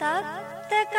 तप्तकाञ्चन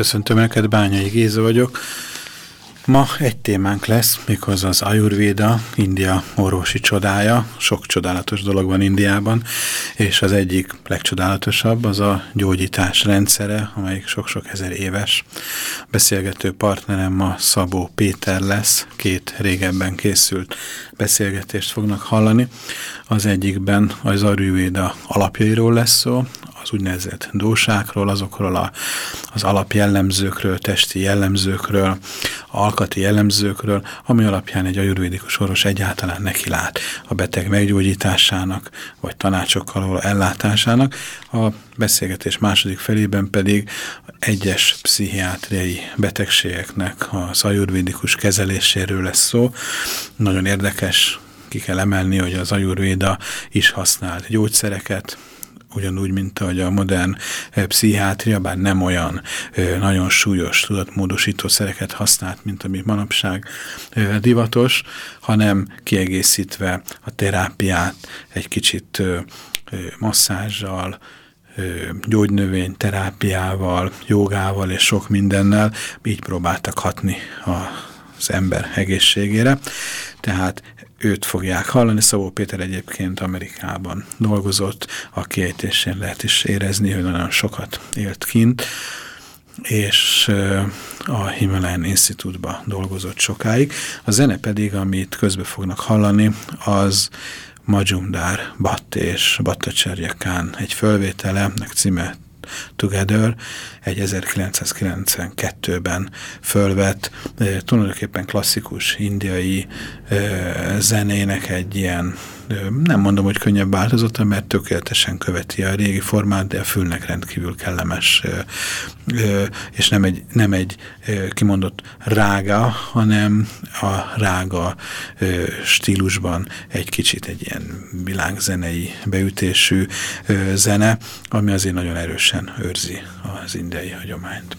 Köszöntöm Önöket, Bányai Géza vagyok. Ma egy témánk lesz, méghozzá az Ayurveda, India orvosi csodája. Sok csodálatos dolog van Indiában, és az egyik legcsodálatosabb az a gyógyítás rendszere, amelyik sok-sok ezer éves. Beszélgető partnerem ma Szabó Péter lesz, két régebben készült beszélgetést fognak hallani. Az egyikben az Ayurveda alapjairól lesz szó, az úgynevezett dósákról, azokról a, az alapjellemzőkről, testi jellemzőkről, alkati jellemzőkről, ami alapján egy ajurvédikus orvos egyáltalán neki lát a beteg meggyógyításának, vagy tanácsokkal való ellátásának. A beszélgetés második felében pedig egyes pszichiátriai betegségeknek az ajurvédikus kezeléséről lesz szó. Nagyon érdekes, ki kell emelni, hogy az ajurvéda is használ gyógyszereket, ugyanúgy, mint ahogy a modern pszichiátria, bár nem olyan nagyon súlyos tudatmódosító szereket használt, mint ami manapság divatos, hanem kiegészítve a terápiát egy kicsit masszázsal, gyógynövény terápiával, jogával és sok mindennel így próbáltak hatni az ember egészségére. Tehát őt fogják hallani. Szabó Péter egyébként Amerikában dolgozott, a kiejtésén lehet is érezni, hogy nagyon sokat élt kint, és a Himalayan Institute-ba dolgozott sokáig. A zene pedig, amit közbe fognak hallani, az Majumdar Batt és Battacserja Khan egy fölvétele, címe Together, egy 1992-ben fölvett, tulajdonképpen klasszikus indiai zenének egy ilyen nem mondom, hogy könnyebb változata, mert tökéletesen követi a régi formát, de a fülnek rendkívül kellemes, és nem egy, nem egy kimondott rága, hanem a rága stílusban egy kicsit egy ilyen világzenei beütésű zene, ami azért nagyon erősen őrzi az indiai indiai hagyományt.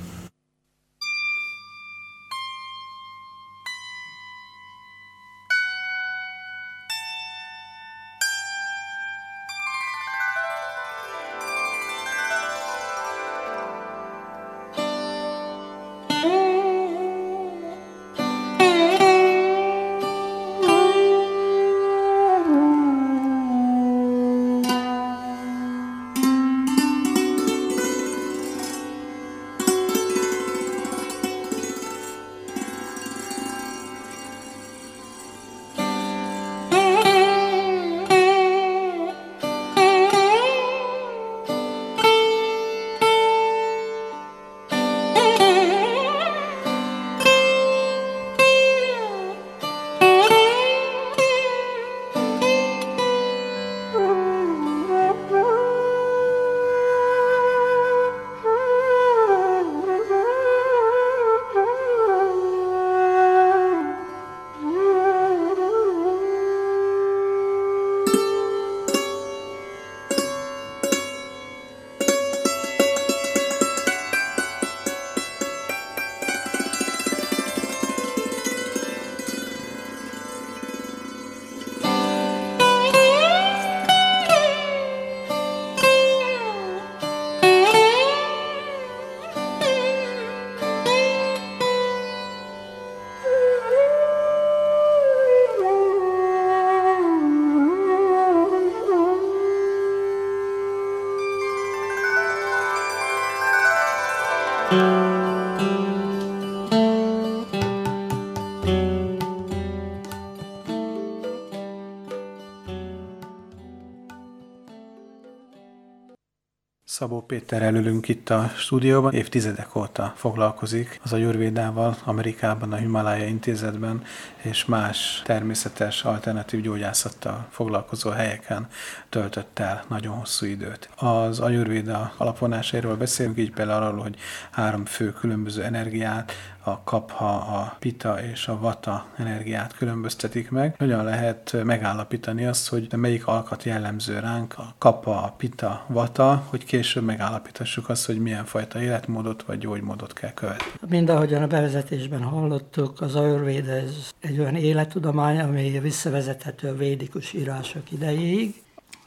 Szabó Péter előlünk itt a stúdióban, évtizedek óta foglalkozik az ajurvédával Amerikában, a Himalája intézetben és más természetes alternatív gyógyászattal foglalkozó helyeken töltött el nagyon hosszú időt. Az ajurvéda alapvonásairól beszélünk, így például arról, hogy három fő különböző energiát, a kapha, a pita és a vata energiát különböztetik meg. Hogyan lehet megállapítani azt, hogy melyik alkat jellemző ránk, a kapha, a pita, vata, hogy később megállapítassuk azt, hogy milyen fajta életmódot vagy gyógymódot kell követni. Mind ahogyan a bevezetésben hallottuk, az Ayurveda ez egy olyan élettudomány, ami visszavezethető a védikus írások idejéig.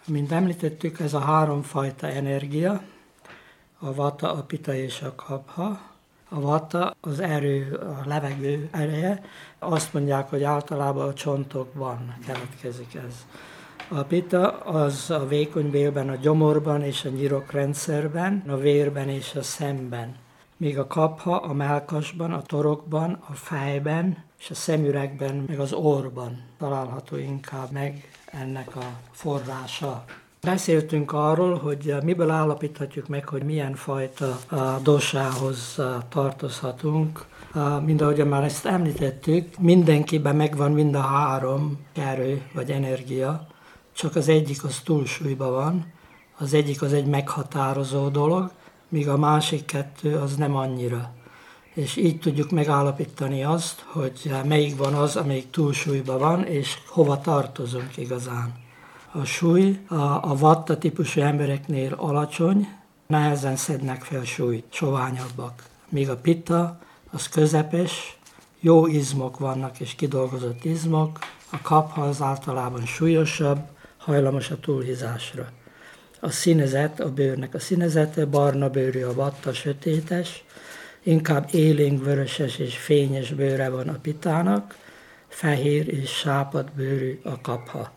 Mint említettük, ez a három fajta energia, a vata, a pita és a kapha. A vata az erő, a levegő ereje. Azt mondják, hogy általában a csontokban keletkezik ez. A pita az a vékony bélben, a gyomorban és a nyirokrendszerben, a vérben és a szemben. Míg a kapha a melkasban, a torokban, a fejben és a szemüregben, meg az orban található inkább meg ennek a forrása. Beszéltünk arról, hogy miből állapíthatjuk meg, hogy milyen fajta dosához tartozhatunk. Mind ahogy már ezt említettük, mindenkiben megvan mind a három erő vagy energia, csak az egyik az túlsúlyban van, az egyik az egy meghatározó dolog, míg a másik kettő az nem annyira. És így tudjuk megállapítani azt, hogy melyik van az, amelyik túlsúlyban van, és hova tartozunk igazán. A súly a, a vatta típusú embereknél alacsony, nehezen szednek fel súlyt, soványabbak. Míg a pitta az közepes, jó izmok vannak és kidolgozott izmok, a kapha az általában súlyosabb, hajlamos a túlhízásra. A színezet, a bőrnek a színezete, barna bőrű a vatta, sötétes, inkább élénk vöröses és fényes bőre van a pitának, fehér és sápad bőrű a kapha.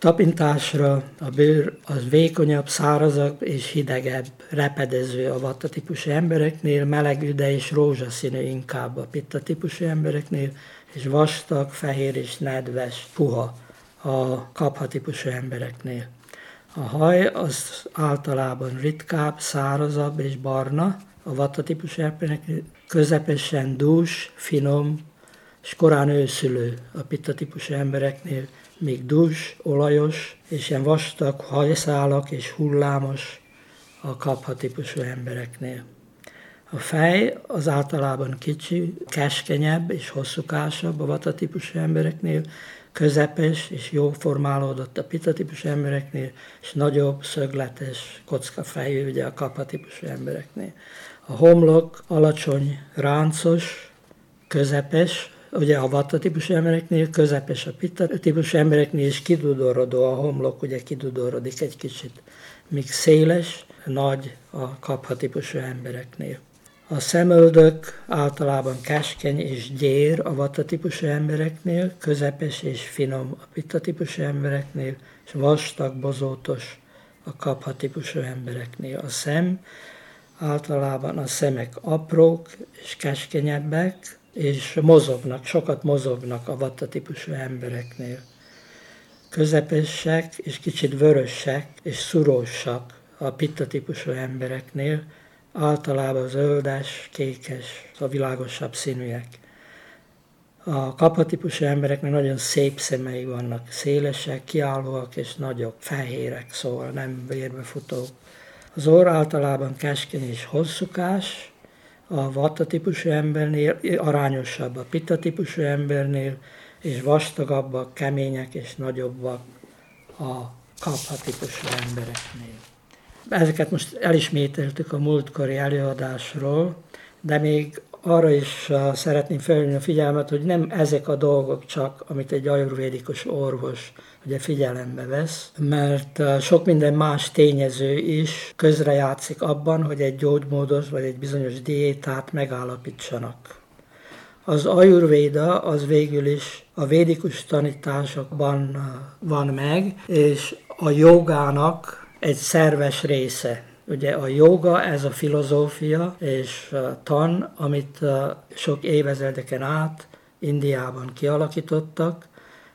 Tapintásra a bőr az vékonyabb, szárazabb és hidegebb, repedező a vatta típusú embereknél, meleg üde és rózsaszínű inkább a pitta típusú embereknél, és vastag, fehér és nedves, puha a kapha típusú embereknél. A haj az általában ritkább, szárazabb és barna, a vata típusú embereknél közepesen dús, finom, és korán őszülő a pitta típusú embereknél, még dús, olajos, és ilyen vastag hajszálak és hullámos a kapha típusú embereknél. A fej az általában kicsi, keskenyebb és hosszúkásabb a vata típusú embereknél, közepes és jó formálódott a pita típusú embereknél, és nagyobb, szögletes, fejű, ugye a kapha típusú embereknél. A homlok alacsony, ráncos, közepes, ugye a vatta típusú embereknél, közepes a pitta típusú embereknél, és kidudorodó a homlok, ugye kidudorodik egy kicsit, míg széles, nagy a kapha típusú embereknél. A szemöldök általában keskeny és gyér a vata típusú embereknél, közepes és finom a pitta típusú embereknél, és vastag, bozótos a kapha típusú embereknél. A szem általában a szemek aprók és keskenyebbek, és mozognak, sokat mozognak a vatta típusú embereknél. Közepesek és kicsit vörösek és szurósak a pitta típusú embereknél, általában zöldes, kékes, a világosabb színűek. A kapatípusú embereknek nagyon szép szemei vannak, szélesek, kiállóak és nagyok, fehérek, szóval nem vérbefutók. Az orr általában keskeny és hosszúkás, a vatta típusú embernél arányosabb a pitta típusú embernél, és vastagabbak, kemények és nagyobbak a kapha típusú embereknél. Ezeket most elismételtük a múltkori előadásról, de még arra is uh, szeretném felhívni a figyelmet, hogy nem ezek a dolgok csak, amit egy ajurvédikus orvos ugye figyelembe vesz, mert uh, sok minden más tényező is közrejátszik abban, hogy egy gyógymódos vagy egy bizonyos diétát megállapítsanak. Az ajurvéda az végül is a védikus tanításokban uh, van meg, és a jogának egy szerves része. Ugye a joga, ez a filozófia és tan, amit sok évezredeken át Indiában kialakítottak,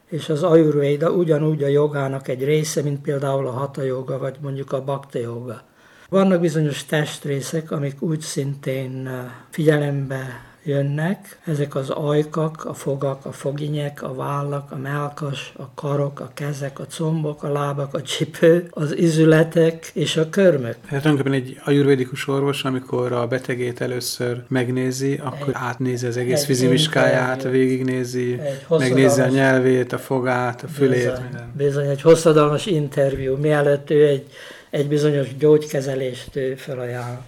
és az ajurvéda ugyanúgy a jogának egy része, mint például a hata joga, vagy mondjuk a bakta joga. Vannak bizonyos testrészek, amik úgy szintén eh, figyelembe jönnek. Ezek az ajkak, a fogak, a foginyek, a vállak, a melkas, a karok, a kezek, a combok, a lábak, a csipő, az izületek és a körmök. Hát tulajdonképpen egy ajurvédikus orvos, amikor a betegét először megnézi, akkor egy, átnézi az egész fizimiskáját, végignézi, megnézi a nyelvét, a fogát, a fülét, bizony, minden. Bizony, egy hosszadalmas interjú, mielőtt ő egy, egy bizonyos gyógykezelést felajánl.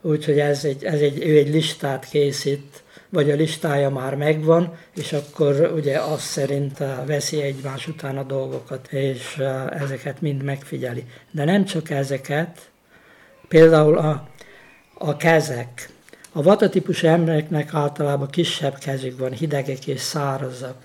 Úgyhogy ez egy, ez egy, ő egy listát készít, vagy a listája már megvan, és akkor ugye azt szerint eh, veszi egymás után a dolgokat, és eh, ezeket mind megfigyeli. De nem csak ezeket, például a, a kezek. A vatatípus embereknek általában kisebb kezük van, hidegek és szárazak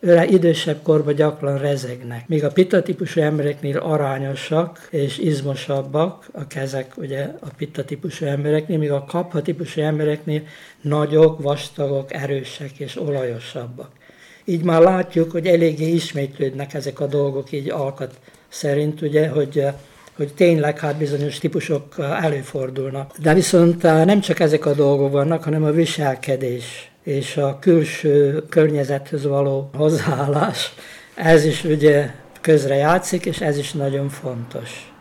őre idősebb korban gyakran rezegnek. Míg a pitta típusú embereknél arányosak és izmosabbak a kezek, ugye a pitta típusú embereknél, míg a kapha típusú embereknél nagyok, vastagok, erősek és olajosabbak. Így már látjuk, hogy eléggé ismétlődnek ezek a dolgok így alkat szerint, ugye, hogy hogy tényleg hát bizonyos típusok előfordulnak. De viszont nem csak ezek a dolgok vannak, hanem a viselkedés és a külső környezethez való hozzáállás, ez is ugye közre játszik, és ez is nagyon fontos.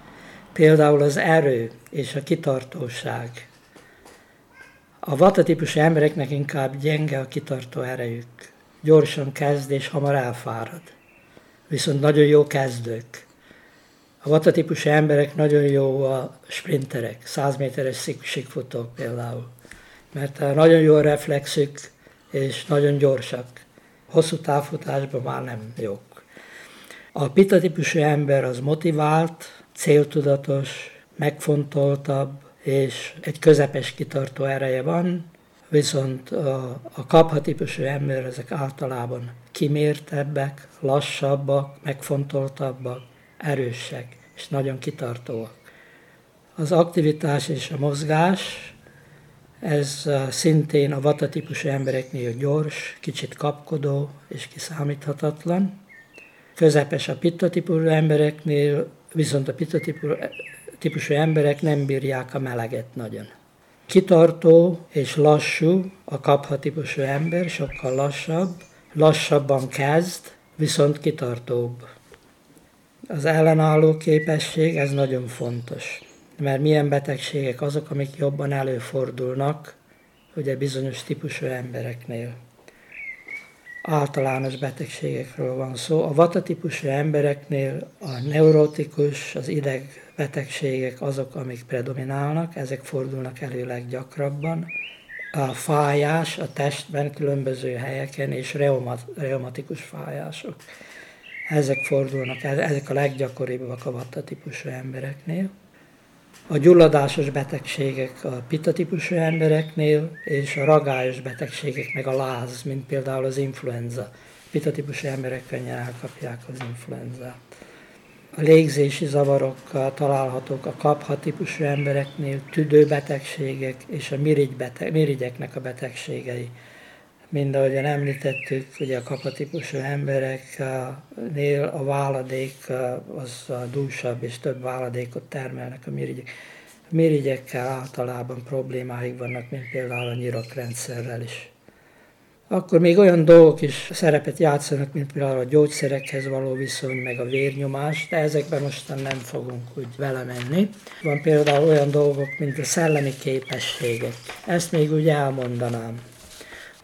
Például az erő és a kitartóság. A vata típusú embereknek inkább gyenge a kitartó erejük. Gyorsan kezd és hamar elfárad. Viszont nagyon jó kezdők. A vata típusú emberek nagyon jó a sprinterek, 100 méteres sikfutók például. Mert nagyon jó a reflexük, és nagyon gyorsak. Hosszú távfutásban már nem jók. A pita típusú ember az motivált, céltudatos, megfontoltabb, és egy közepes kitartó ereje van, viszont a, a kapha típusú ember ezek általában kimértebbek, lassabbak, megfontoltabbak, erősek, és nagyon kitartóak. Az aktivitás és a mozgás ez szintén a vata típusú embereknél gyors, kicsit kapkodó és kiszámíthatatlan. Közepes a pitta típusú embereknél, viszont a pitta típusú emberek nem bírják a meleget nagyon. Kitartó és lassú a kapha típusú ember, sokkal lassabb, lassabban kezd, viszont kitartóbb. Az ellenálló képesség, ez nagyon fontos mert milyen betegségek azok, amik jobban előfordulnak, ugye bizonyos típusú embereknél. Általános betegségekről van szó. A vata típusú embereknél a neurotikus, az ideg betegségek azok, amik predominálnak, ezek fordulnak elő leggyakrabban. A fájás a testben különböző helyeken és reumat, reumatikus fájások. Ezek fordulnak, ezek a leggyakoribbak a vata típusú embereknél a gyulladásos betegségek a pita típusú embereknél, és a ragályos betegségek, meg a láz, mint például az influenza. Pita típusú emberek könnyen elkapják az influenzát. A légzési zavarok találhatók a kapha típusú embereknél, tüdőbetegségek és a mirigy beteg, mirigyeknek a betegségei mind ahogyan említettük, ugye a kapatípusú embereknél a váladék az dúsabb és több váladékot termelnek a mirigyek. A mirigyekkel általában problémáik vannak, mint például a nyirokrendszerrel is. Akkor még olyan dolgok is szerepet játszanak, mint például a gyógyszerekhez való viszony, meg a vérnyomás, de ezekben mostan nem fogunk úgy vele menni. Van például olyan dolgok, mint a szellemi képességek. Ezt még úgy elmondanám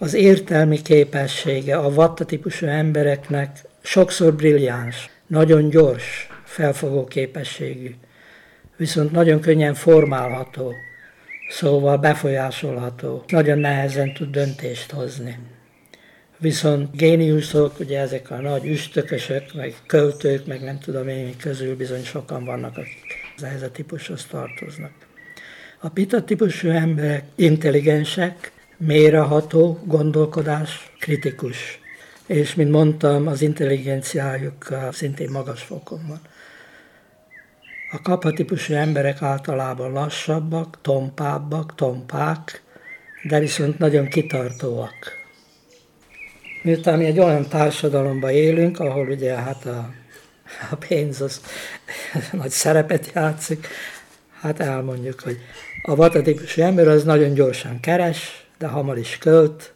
az értelmi képessége a vatta típusú embereknek sokszor brilliáns, nagyon gyors, felfogó képességű, viszont nagyon könnyen formálható, szóval befolyásolható, nagyon nehezen tud döntést hozni. Viszont géniuszok, ugye ezek a nagy üstökösök, meg költők, meg nem tudom én, közül bizony sokan vannak, akik ehhez a típushoz tartoznak. A pita típusú emberek intelligensek, mélyreható gondolkodás, kritikus. És, mint mondtam, az intelligenciájuk szintén magas fokon van. A kapatípusú emberek általában lassabbak, tompábbak, tompák, de viszont nagyon kitartóak. Miután mi egy olyan társadalomban élünk, ahol ugye hát a, a pénz az nagy szerepet játszik, Hát elmondjuk, hogy a vata típusú ember az nagyon gyorsan keres, de hamar is költ,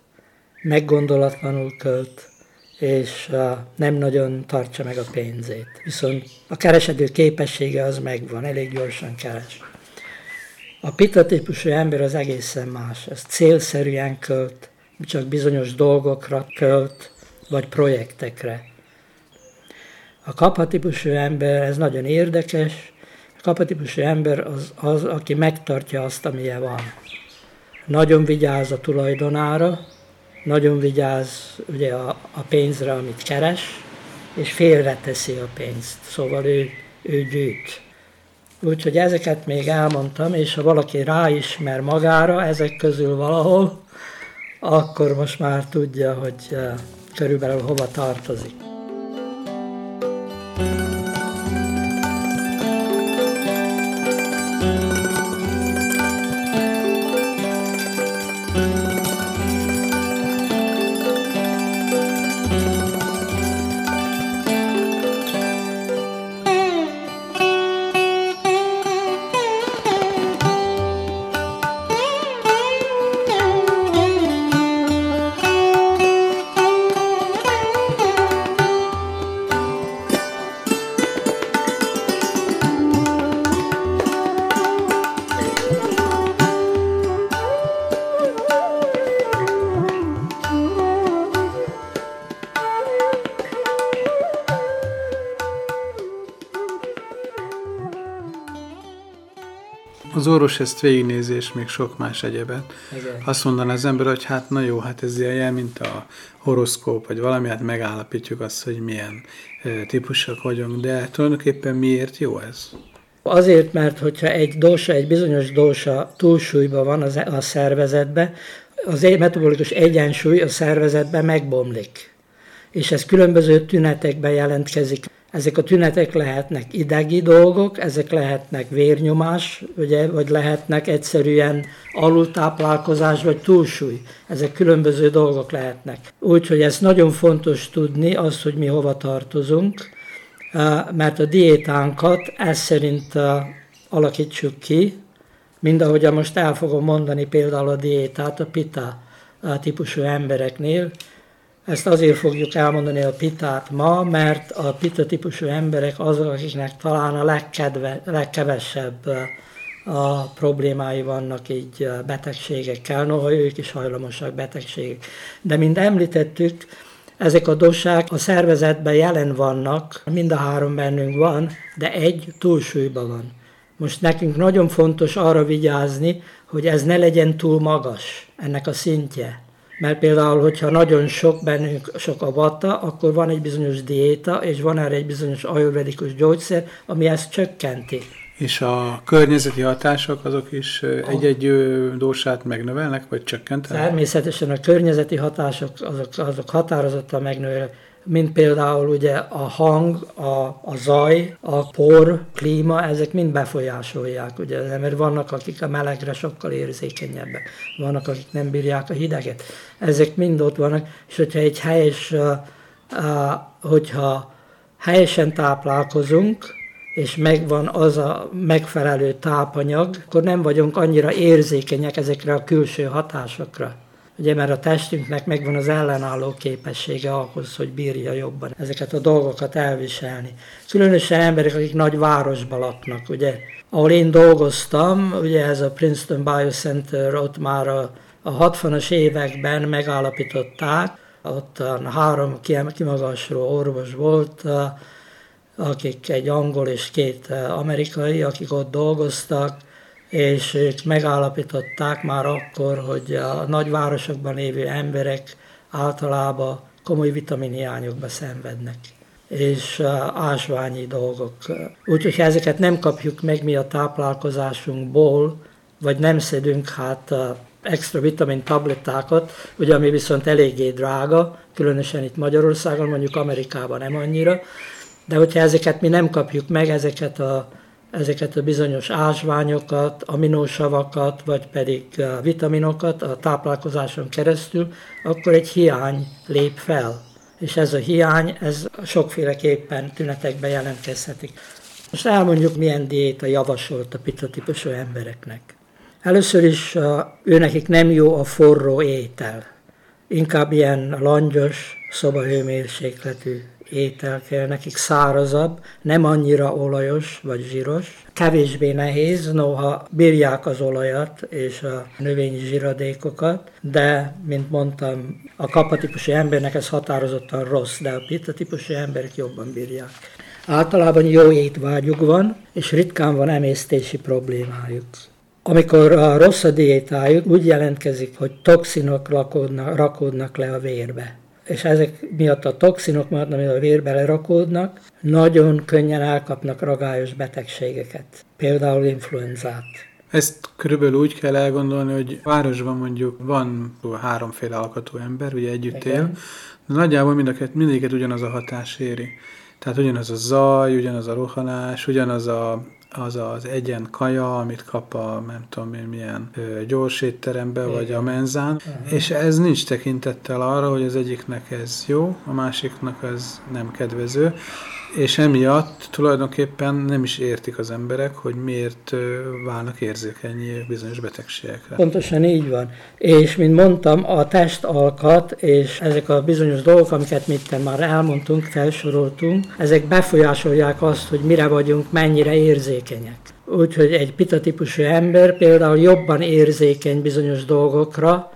meggondolatlanul költ, és nem nagyon tartsa meg a pénzét. Viszont a keresedő képessége az megvan, elég gyorsan keres. A pita típusú ember az egészen más. Ez célszerűen költ, csak bizonyos dolgokra költ, vagy projektekre. A kapatípusú ember, ez nagyon érdekes, a kapatípusú ember az, az, aki megtartja azt, amilyen van. Nagyon vigyáz a tulajdonára, nagyon vigyáz ugye a, a pénzre, amit keres, és félreteszi a pénzt. Szóval ő, ő gyűjt. Úgyhogy ezeket még elmondtam, és ha valaki ráismer magára ezek közül valahol, akkor most már tudja, hogy uh, körülbelül hova tartozik. Orvos ezt végignézi, és még sok más egyebet. Igen. Azt mondaná az ember, hogy hát na jó, hát ez ilyen, mint a horoszkóp, vagy valami, hát megállapítjuk azt, hogy milyen e, típusak vagyunk, de tulajdonképpen miért jó ez? Azért, mert hogyha egy dósa, egy bizonyos dósa túlsúlyban van az, a szervezetbe, az metabolikus egyensúly a szervezetben megbomlik. És ez különböző tünetekben jelentkezik. Ezek a tünetek lehetnek idegi dolgok, ezek lehetnek vérnyomás, ugye, vagy lehetnek egyszerűen alultáplálkozás, vagy túlsúly. Ezek különböző dolgok lehetnek. Úgyhogy ez nagyon fontos tudni, az, hogy mi hova tartozunk, mert a diétánkat ez szerint alakítsuk ki, mind ahogy most el fogom mondani például a diétát a pita típusú embereknél, ezt azért fogjuk elmondani a pitát ma, mert a pita típusú emberek azok, akiknek talán a legkedve, legkevesebb a problémái vannak így betegségekkel, noha ők is hajlamosak betegségek. De mint említettük, ezek a dosák a szervezetben jelen vannak, mind a három bennünk van, de egy túlsúlyban van. Most nekünk nagyon fontos arra vigyázni, hogy ez ne legyen túl magas, ennek a szintje. Mert például, hogyha nagyon sok bennünk sok a vatta, akkor van egy bizonyos diéta, és van erre egy bizonyos ajurvedikus gyógyszer, ami ezt csökkenti. És a környezeti hatások azok is egy-egy dósát megnövelnek, vagy csökkentenek? Természetesen a környezeti hatások azok, azok határozottan megnövelnek mint például ugye a hang, a, a zaj, a por, klíma, ezek mind befolyásolják, ugye, mert vannak, akik a melegre sokkal érzékenyebbek, vannak, akik nem bírják a hideget. Ezek mind ott vannak, és hogyha egy helyes, hogyha helyesen táplálkozunk, és megvan az a megfelelő tápanyag, akkor nem vagyunk annyira érzékenyek ezekre a külső hatásokra. Ugye, mert a testünknek megvan az ellenálló képessége ahhoz, hogy bírja jobban ezeket a dolgokat elviselni. Különösen emberek, akik nagy városban laknak, ugye. Ahol én dolgoztam, ugye ez a Princeton Biocenter, ott már a, a 60-as években megállapították, ott a három kimagasról orvos volt, akik egy angol és két amerikai, akik ott dolgoztak, és ők megállapították már akkor, hogy a nagyvárosokban lévő emberek általában komoly vitaminhiányokba szenvednek és ásványi dolgok. Úgyhogy ezeket nem kapjuk meg mi a táplálkozásunkból, vagy nem szedünk hát extra vitamin tablettákat, ugye ami viszont eléggé drága, különösen itt Magyarországon, mondjuk Amerikában nem annyira, de hogyha ezeket mi nem kapjuk meg, ezeket a ezeket a bizonyos ásványokat, aminósavakat, vagy pedig vitaminokat a táplálkozáson keresztül, akkor egy hiány lép fel. És ez a hiány, ez sokféleképpen tünetekben jelentkezhetik. Most elmondjuk, milyen diéta javasolt a pita típusú embereknek. Először is a, őnekik nem jó a forró étel. Inkább ilyen langyos, szobahőmérsékletű étel kell nekik, szárazabb, nem annyira olajos vagy zsíros. Kevésbé nehéz, noha bírják az olajat és a növényi zsíradékokat, de, mint mondtam, a kapatípusú embernek ez határozottan rossz, de a pita típusú emberek jobban bírják. Általában jó étvágyuk van, és ritkán van emésztési problémájuk. Amikor a rossz a diétájuk, úgy jelentkezik, hogy toxinok rakódnak, rakódnak le a vérbe. És ezek miatt a toxinok miatt, ami a vérbe lerakódnak, nagyon könnyen elkapnak ragályos betegségeket, például influenzát. Ezt körülbelül úgy kell elgondolni, hogy városban mondjuk van háromféle alkatú ember, ugye együtt Igen. él, de nagyjából mind a kett, mindegyiket ugyanaz a hatás éri. Tehát ugyanaz a zaj, ugyanaz a rohanás, ugyanaz a, az az egyen kaja, amit kap a nem tudom én milyen gyors étterembe, Igen. vagy a menzán, Aha. és ez nincs tekintettel arra, hogy az egyiknek ez jó, a másiknak ez nem kedvező, és emiatt tulajdonképpen nem is értik az emberek, hogy miért válnak érzékenyé bizonyos betegségekre. Pontosan így van. És, mint mondtam, a testalkat és ezek a bizonyos dolgok, amiket mit már elmondtunk, felsoroltunk, ezek befolyásolják azt, hogy mire vagyunk, mennyire érzékenyek. Úgyhogy egy pita típusú ember például jobban érzékeny bizonyos dolgokra,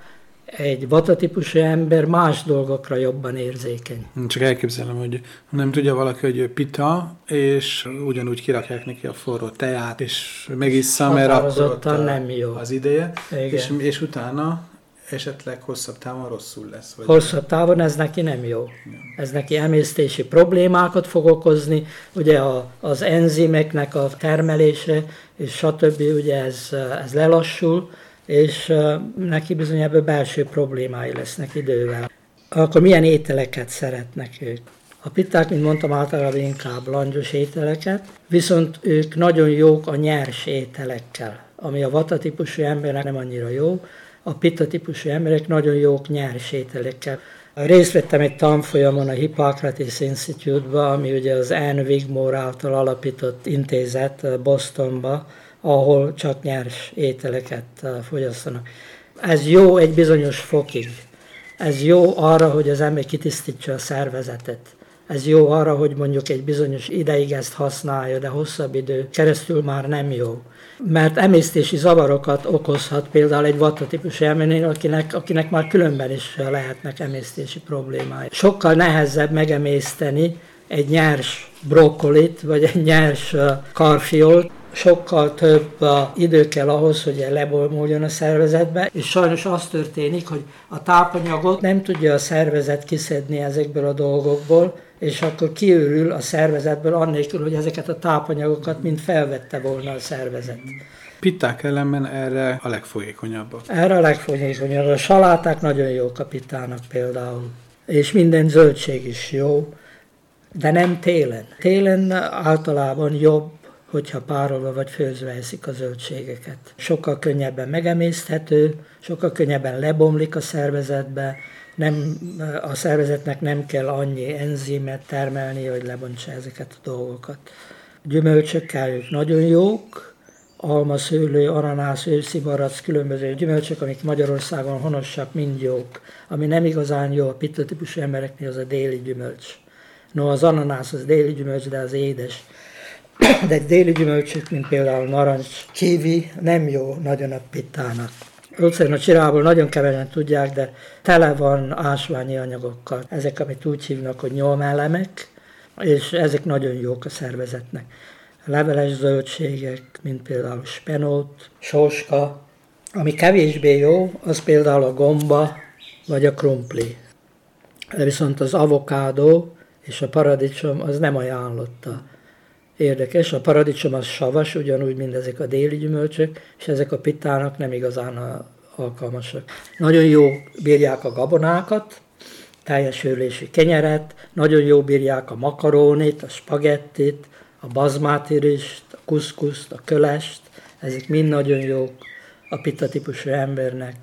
egy vata típusú ember más dolgokra jobban érzékeny. Csak elképzelem, hogy nem tudja valaki, hogy ő pita, és ugyanúgy kirakják neki a forró teját, és megissza, mert akkor nem jó. az ideje, Igen. és, és utána esetleg hosszabb távon rosszul lesz. Vagy Hosszabb távon ez neki nem jó. Ez neki emésztési problémákat fog okozni, ugye a, az enzimeknek a termelése, és stb. ugye ez, ez lelassul, és neki bizony ebből belső problémái lesznek idővel. Akkor milyen ételeket szeretnek ők? A pitták, mint mondtam, általában inkább langyos ételeket, viszont ők nagyon jók a nyers ételekkel, ami a vata típusú embernek nem annyira jó, a pitta típusú emberek nagyon jók nyers ételekkel. Részt vettem egy tanfolyamon a Hippocrates Institute-ba, ami ugye az Anne Wigmore által alapított intézet Bostonba, ahol csak nyers ételeket eh, fogyasztanak. Ez jó egy bizonyos fokig. Ez jó arra, hogy az ember kitisztítsa a szervezetet. Ez jó arra, hogy mondjuk egy bizonyos ideig ezt használja, de hosszabb idő keresztül már nem jó. Mert emésztési zavarokat okozhat például egy vatta típusú embernél, akinek, akinek már különben is lehetnek emésztési problémái. Sokkal nehezebb megemészteni egy nyers brokkolit, vagy egy nyers ö, karfiolt, sokkal több a idő kell ahhoz, hogy lebolmuljon a szervezetbe, és sajnos az történik, hogy a tápanyagot nem tudja a szervezet kiszedni ezekből a dolgokból, és akkor kiürül a szervezetből annélkül, hogy ezeket a tápanyagokat mind felvette volna a szervezet. Pitták ellenben erre a legfolyékonyabbak. Erre a legfontosabb. A saláták nagyon jók a pitának például, és minden zöldség is jó, de nem télen. Télen általában jobb, hogyha párolva vagy főzve eszik a zöldségeket. Sokkal könnyebben megemészthető, sokkal könnyebben lebomlik a szervezetbe, nem, a szervezetnek nem kell annyi enzimet termelni, hogy lebontsa ezeket a dolgokat. Gyümölcsökkel ők nagyon jók, alma, szőlő, ananász, őszi barack, különböző gyümölcsök, amik Magyarországon honosak, mind jók. Ami nem igazán jó a pitta típusú embereknél, az a déli gyümölcs. No, az ananász az déli gyümölcs, de az édes. De egy déli gyümölcsök, mint például narancs, kiwi, nem jó nagyon a pittának. A csirából nagyon kevesen tudják, de tele van ásványi anyagokkal. Ezek, amit úgy hívnak, hogy nyomelemek, és ezek nagyon jók a szervezetnek. Leveles zöldségek, mint például spenót, sóska. Ami kevésbé jó, az például a gomba, vagy a krumpli. De viszont az avokádó és a paradicsom az nem ajánlotta. Érdekes, a paradicsom az savas, ugyanúgy, mint ezek a déli gyümölcsök, és ezek a pittának nem igazán a- alkalmasak. Nagyon jó bírják a gabonákat, teljes őrlésű kenyeret, nagyon jó bírják a makarónit, a spagettit, a bazmátirist, a kuszkuszt, a kölest, ezek mind nagyon jók a pitta típusú embernek.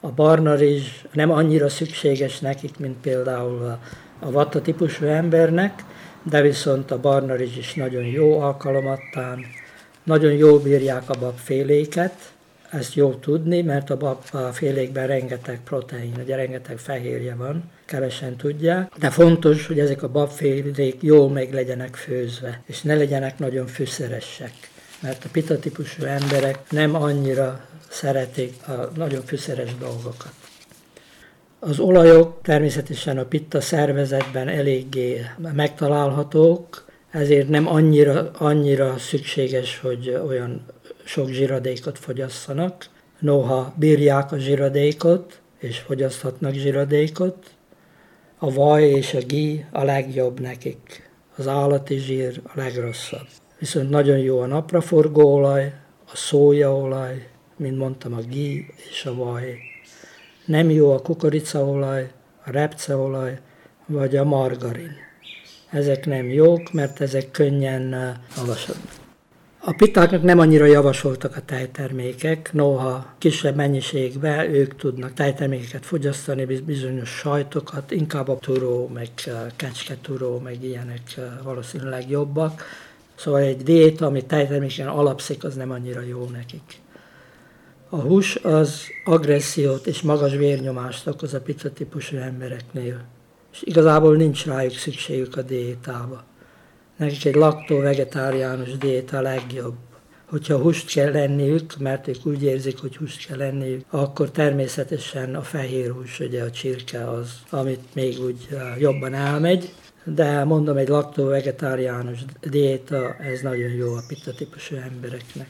A barna rizs nem annyira szükséges nekik, mint például a vatta típusú embernek, de viszont a barna rizs is nagyon jó alkalomattán, nagyon jó bírják a babféléket, ezt jó tudni, mert a babfélékben rengeteg protein, ugye rengeteg fehérje van, kevesen tudják, de fontos, hogy ezek a babfélék jól meg legyenek főzve, és ne legyenek nagyon fűszeresek, mert a pita típusú emberek nem annyira szeretik a nagyon fűszeres dolgokat. Az olajok természetesen a pitta szervezetben eléggé megtalálhatók, ezért nem annyira, annyira szükséges, hogy olyan sok zsiradékot fogyasszanak. Noha bírják a zsiradékot, és fogyaszthatnak zsiradékot, a vaj és a gí a legjobb nekik. Az állati zsír a legrosszabb. Viszont nagyon jó a napraforgó olaj, a szójaolaj, mint mondtam, a gí és a vaj. Nem jó a kukoricaolaj, a repceolaj vagy a margarin. Ezek nem jók, mert ezek könnyen havasabbak. A pitáknak nem annyira javasoltak a tejtermékek, noha kisebb mennyiségben ők tudnak tejtermékeket fogyasztani, bizonyos sajtokat, inkább a turó, meg kecsketuró, meg ilyenek valószínűleg jobbak. Szóval egy diéta, ami tejterméken alapszik, az nem annyira jó nekik. A hús az agressziót és magas vérnyomást okoz a pizza típusú embereknél, és igazából nincs rájuk szükségük a diétába. Nekik egy laktó-vegetáriánus diéta legjobb. Hogyha húst kell lenniük, mert ők úgy érzik, hogy húst kell lenniük, akkor természetesen a fehér hús, ugye a csirke az, amit még úgy jobban elmegy, de mondom, egy laktó-vegetáriánus diéta, ez nagyon jó a pitta típusú embereknek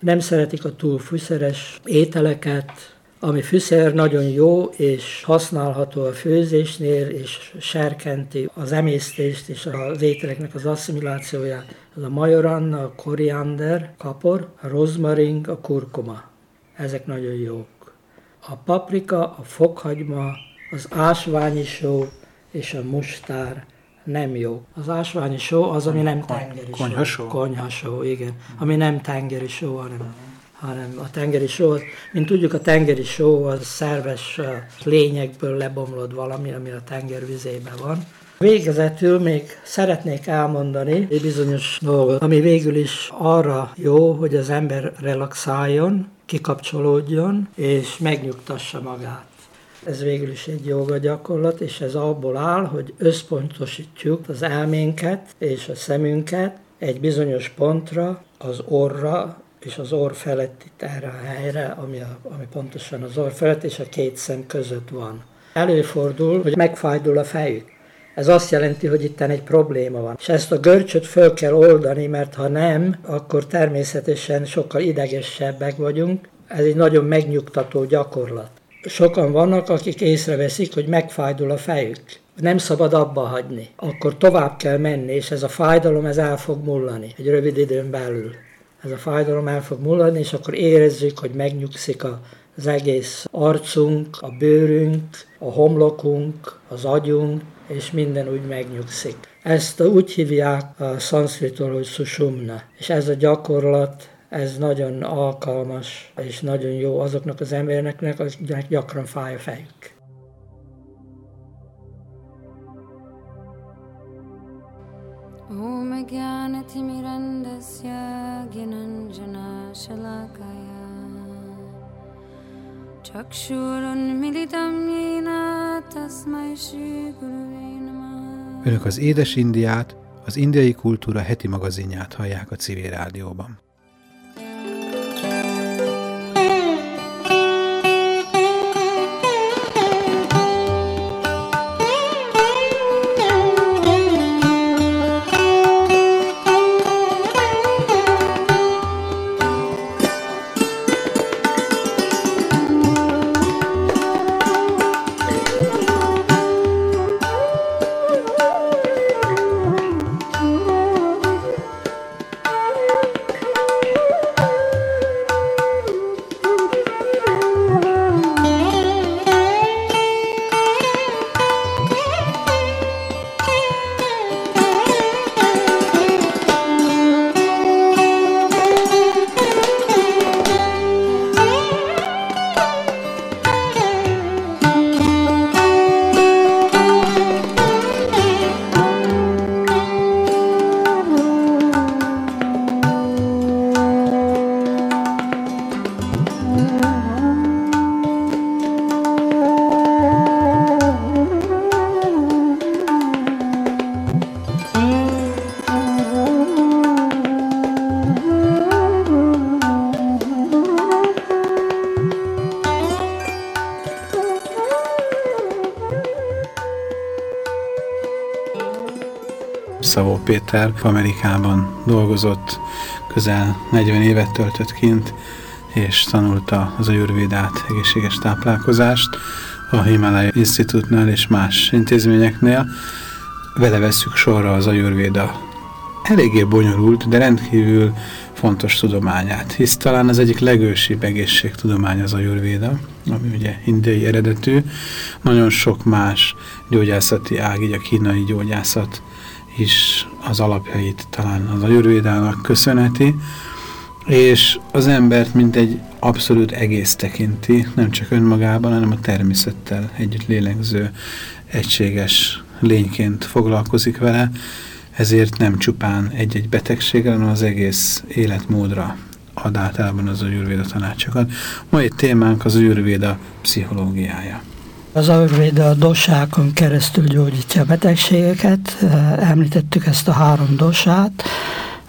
nem szeretik a túl fűszeres ételeket, ami fűszer nagyon jó és használható a főzésnél, és serkenti az emésztést és az ételeknek az asszimilációját. Az a majoran, a koriander, kapor, a rozmaring, a kurkuma. Ezek nagyon jók. A paprika, a fokhagyma, az ásványi só és a mustár nem jó. Az ásványi só az, ami nem tengeri Konyhasó? Konyhasó, igen. Ami nem tengeri só, hanem, hanem a tengeri só, mint tudjuk, a tengeri só az szerves lényekből lebomlott valami, ami a tenger vizében van. Végezetül még szeretnék elmondani egy bizonyos dolgot, ami végül is arra jó, hogy az ember relaxáljon, kikapcsolódjon, és megnyugtassa magát. Ez végül is egy joga gyakorlat, és ez abból áll, hogy összpontosítjuk az elménket és a szemünket egy bizonyos pontra, az orra, és az orr felett itt erre a helyre, ami, a, ami pontosan az orr felett és a két szem között van. Előfordul, hogy megfájdul a fejük. Ez azt jelenti, hogy itt egy probléma van. És ezt a görcsöt föl kell oldani, mert ha nem, akkor természetesen sokkal idegesebbek vagyunk. Ez egy nagyon megnyugtató gyakorlat sokan vannak, akik észreveszik, hogy megfájdul a fejük. Nem szabad abba hagyni. Akkor tovább kell menni, és ez a fájdalom ez el fog mullani egy rövid időn belül. Ez a fájdalom el fog mullani, és akkor érezzük, hogy megnyugszik a, az egész arcunk, a bőrünk, a homlokunk, az agyunk, és minden úgy megnyugszik. Ezt úgy hívják a szanszkritól, hogy susumna. És ez a gyakorlat ez nagyon alkalmas és nagyon jó azoknak az embereknek, akiknek gyakran fáj a fejük. ॐ ज्ञानतिमिरन्दस्य ज्ञानञ्जनशलाकया चक्षुरुन्मिलितं येन तस्मै श्रीगुरुवे नमः Önök az Édes Indiát, az indiai kultúra heti magazinját hallják a civil rádióban. Szavó Péter Amerikában dolgozott, közel 40 évet töltött kint, és tanulta az ajurvédát, egészséges táplálkozást a Himalaya Institute-nál és más intézményeknél. Vele vesszük sorra az ajurvéda eléggé bonyolult, de rendkívül fontos tudományát, hisz talán az egyik legősibb egészségtudomány az a ami ugye indiai eredetű. Nagyon sok más gyógyászati ág, így a kínai gyógyászat is az alapjait talán az ajurvédának köszönheti, és az embert mint egy abszolút egész tekinti, nem csak önmagában, hanem a természettel együtt lélegző egységes lényként foglalkozik vele, ezért nem csupán egy-egy betegségre, hanem az egész életmódra ad általában az ajurvéda tanácsokat. Mai témánk az ajurvéda pszichológiája. Az ajurvéda a dosákon keresztül gyógyítja a betegségeket. Említettük ezt a három dosát,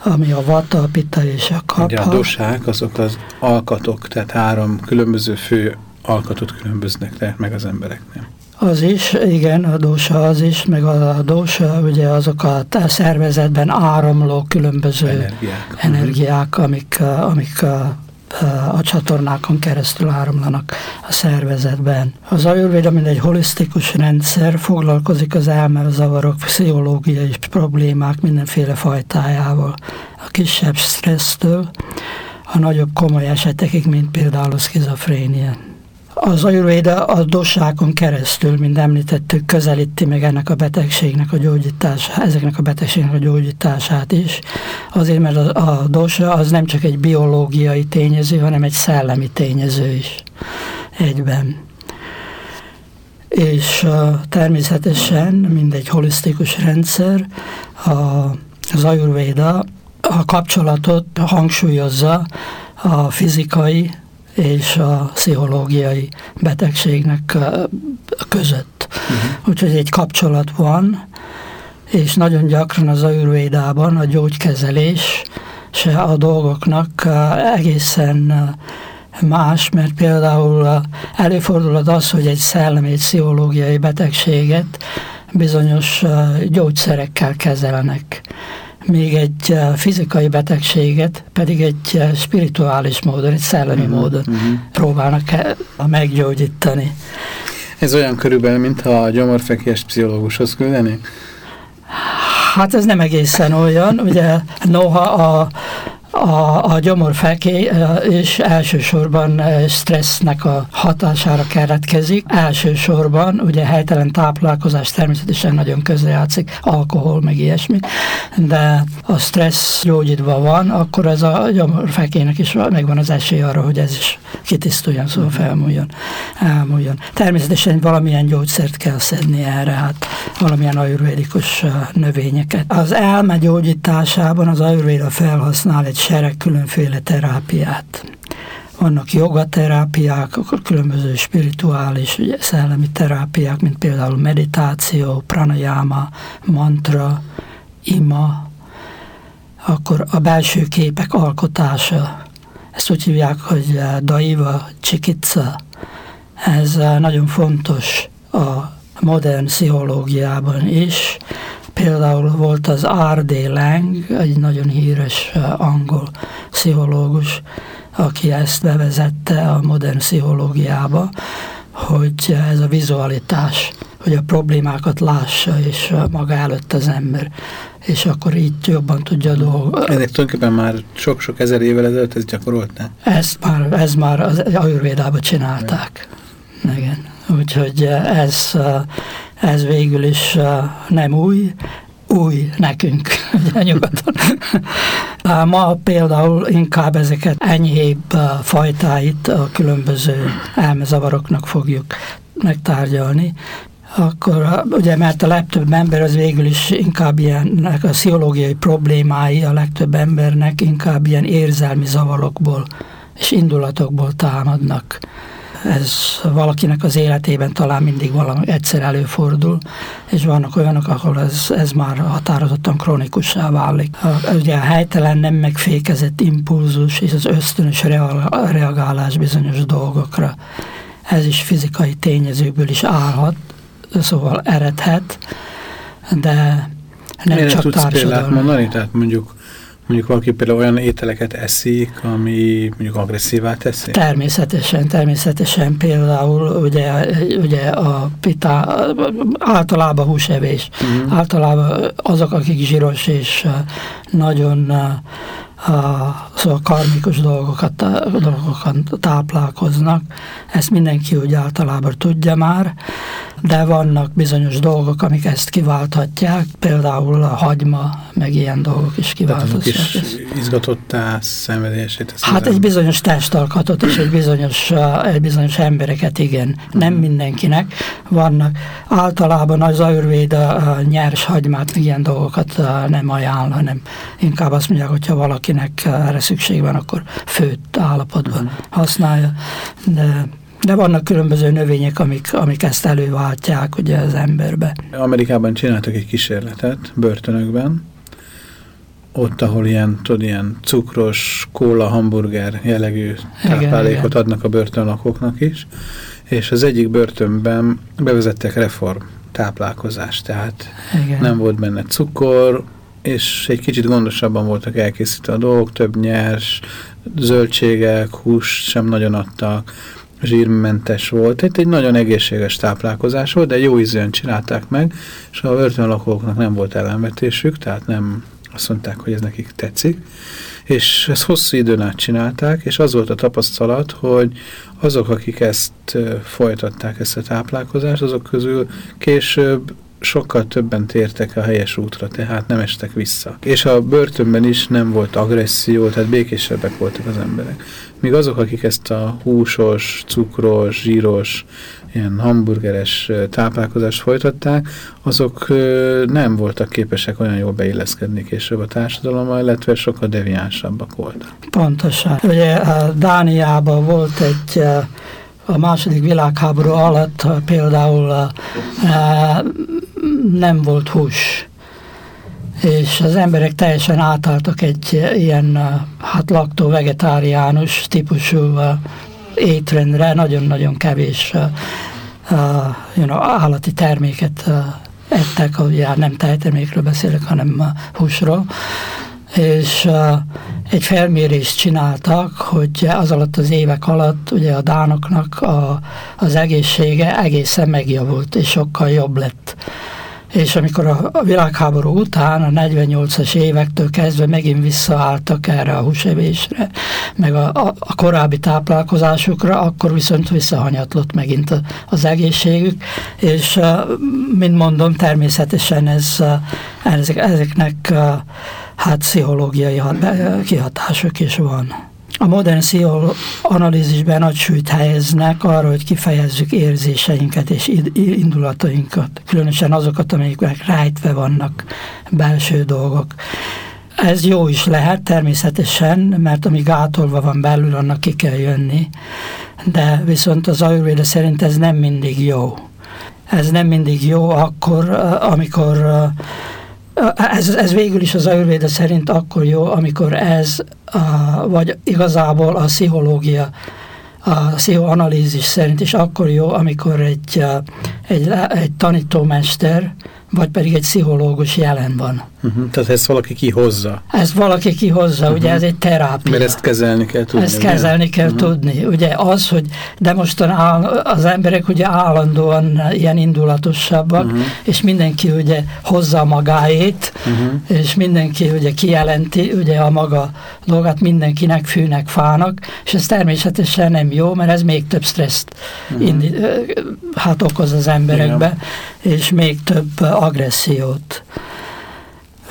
ami a vata, a pita és a kapha. Ugye a dosák azok az alkatok, tehát három különböző fő alkatot különböznek meg az embereknél. Az is, igen, a dósa az is, meg a dósa, ugye azok a szervezetben áramló különböző energiák, energiák amik, amik a, a csatornákon keresztül áramlanak a szervezetben. Az ajurvéda, mint egy holisztikus rendszer, foglalkozik az elmezavarok, pszichológiai problémák mindenféle fajtájával. A kisebb stressztől a nagyobb komoly esetekig, mint például a szkizofrénia. Az ajurvéda a dossákon keresztül, mint említettük, közelíti meg ennek a betegségnek a gyógyítását, ezeknek a betegségnek a gyógyítását is. Azért, mert a, a dosa az nem csak egy biológiai tényező, hanem egy szellemi tényező is egyben. És uh, természetesen, mint egy holisztikus rendszer, a, az ajurvéda a kapcsolatot hangsúlyozza a fizikai és a pszichológiai betegségnek között. Uh-huh. Úgyhogy egy kapcsolat van, és nagyon gyakran az ajurvédában a gyógykezelés se a dolgoknak egészen más, mert például előfordulhat az, hogy egy szellemi, egy pszichológiai betegséget bizonyos gyógyszerekkel kezelnek még egy eh, fizikai betegséget pedig egy eh, spirituális módon, egy szellemi uh-huh, módon uh-huh. próbálnak meggyógyítani. Ez olyan körülbelül, mintha a gyomorfekés pszichológushoz küldenék? Hát ez nem egészen olyan, ugye noha a, a, a gyomorfeké és elsősorban stressznek a hatására keretkezik. Elsősorban ugye helytelen táplálkozás természetesen nagyon közrejátszik, alkohol meg ilyesmi, de a stressz gyógyítva van, akkor ez a gyomorfekének is megvan az esély arra, hogy ez is kitisztuljon, szóval mhm. felmúljon, elmúljon. Természetesen valamilyen gyógyszert kell szedni erre, hát valamilyen ajurvédikus növényeket. Az elme gyógyításában az ajurvéda felhasznál egy sereg különféle terápiát. Vannak jogaterápiák, akkor különböző spirituális, ugye, szellemi terápiák, mint például meditáció, pranayama, mantra, ima, akkor a belső képek alkotása, ezt úgy hívják, hogy daiva csikitsa, ez nagyon fontos a modern pszichológiában is, Például volt az R.D. Lang, egy nagyon híres uh, angol pszichológus, aki ezt bevezette a modern pszichológiába, hogy ez a vizualitás, hogy a problémákat lássa, és uh, maga előtt az ember, és akkor így jobban tudja dolgozni. Ennek tulajdonképpen már sok-sok ezer évvel ezelőtt ez gyakorolt, ne? Ezt már, ez már az Ajurvédában csinálták. Igen. Úgyhogy uh, ez ez végül is nem új, új nekünk ugye nyugaton. Ma például inkább ezeket enyhébb fajtáit a különböző elmezavaroknak fogjuk megtárgyalni, akkor ugye, mert a legtöbb ember az végül is inkább ilyen, a pszichológiai problémái a legtöbb embernek inkább ilyen érzelmi zavarokból és indulatokból támadnak ez valakinek az életében talán mindig valami egyszer előfordul, és vannak olyanok, ahol ez, ez már határozottan krónikussá válik. A, ugye a helytelen nem megfékezett impulzus és az ösztönös reagálás bizonyos dolgokra, ez is fizikai tényezőkből is állhat, szóval eredhet, de nem Mire csak tudsz példát társadalmi. mondani? Tehát mondjuk, mondjuk valaki például olyan ételeket eszik, ami mondjuk agresszívá teszi? Természetesen, természetesen például ugye, ugye a pita, általában húsevés, Mhm. általában azok, akik zsíros és uh, nagyon uh, a, szóval karmikus dolgokat, dolgokat táplálkoznak. Ezt mindenki úgy általában tudja már, de vannak bizonyos dolgok, amik ezt kiválthatják, például a hagyma, meg ilyen dolgok is Tehát is ezt. izgatottá, szenvedését. Hát az egy bizonyos testalkatot és egy bizonyos, egy bizonyos embereket, igen. Nem mindenkinek. Vannak. Általában az ajurvéda uh, nyers hagymát, meg ilyen dolgokat nem ajánl, hanem inkább azt mondják, hogyha valakinek erre szükség van, akkor főtt állapotban használja. De, de vannak különböző növények, amik, amik ezt előváltják ugye az emberbe. Amerikában csináltak egy kísérletet börtönökben, ott, ahol ilyen, tudod, ilyen cukros, kóla, hamburger jellegű táplálékot igen. adnak a börtönlakóknak is, és az egyik börtönben bevezettek reform táplálkozást, tehát Igen. nem volt benne cukor, és egy kicsit gondosabban voltak elkészítve a dolgok, több nyers, zöldségek, hús sem nagyon adtak, zsírmentes volt. Itt egy nagyon egészséges táplálkozás volt, de jó ízűen csinálták meg, és a börtönlakóknak nem volt ellenvetésük, tehát nem azt mondták, hogy ez nekik tetszik. És ezt hosszú időn át csinálták, és az volt a tapasztalat, hogy azok, akik ezt folytatták, ezt a táplálkozást, azok közül később sokkal többen tértek a helyes útra, tehát nem estek vissza. És a börtönben is nem volt agresszió, tehát békésebbek voltak az emberek. Míg azok, akik ezt a húsos, cukros, zsíros, ilyen hamburgeres táplálkozást folytatták, azok nem voltak képesek olyan jól beilleszkedni később a társadalommal, illetve sokkal deviánsabbak voltak. Pontosan. Ugye Dániában volt egy a második világháború alatt például nem volt hús. És az emberek teljesen átálltak egy eh, ilyen eh, hát laktó-vegetáriánus típusú eh, étrendre, nagyon-nagyon kevés eh, you know, állati terméket eh, ettek, ugye nem tejtermékről beszélek, hanem eh, húsról és uh, egy felmérést csináltak, hogy az alatt az évek alatt ugye a dánoknak a, az egészsége egészen megjavult, és sokkal jobb lett. És amikor a, világháború után, a 48-as évektől kezdve megint visszaálltak erre a húsevésre, meg a, a, a korábbi táplálkozásukra, akkor viszont visszahanyatlott megint az egészségük, és mint mondom, természetesen ez, ezek, ezeknek hát pszichológiai kihatások is van. A modern pszichoanalízisben nagy súlyt helyeznek arra, hogy kifejezzük érzéseinket és indulatainkat, különösen azokat, amelyek rejtve vannak belső dolgok. Ez jó is lehet természetesen, mert ami gátolva van belül, annak ki kell jönni, de viszont az Ayurveda szerint ez nem mindig jó. Ez nem mindig jó akkor, amikor ez, ez végül is az Ayurveda szerint akkor jó, amikor ez, uh, vagy igazából a pszichológia, a pszichoanalízis szerint is akkor jó, amikor egy, egy, egy tanítómester, vagy pedig egy pszichológus jelen van. Uh-huh. Tehát ezt valaki kihozza, Ez valaki kihozza, uh-huh. ugye ez egy terápia. mert ezt kezelni kell tudni. Ezt ugye? kezelni kell Mhm. uh-huh. tudni. Ugye az, hogy de mostan áll, az emberek ugye állandóan ilyen indulatosabbak, Mhm. uh-huh. és mindenki ugye hozza magáét, Uh-huh. és mindenki ugye kijelenti ugye a maga dolgát mindenkinek, fűnek, fának, és ez természetesen nem jó, mert ez még több stresszt indi, ö, hát okoz az emberekbe, és még több agressziót.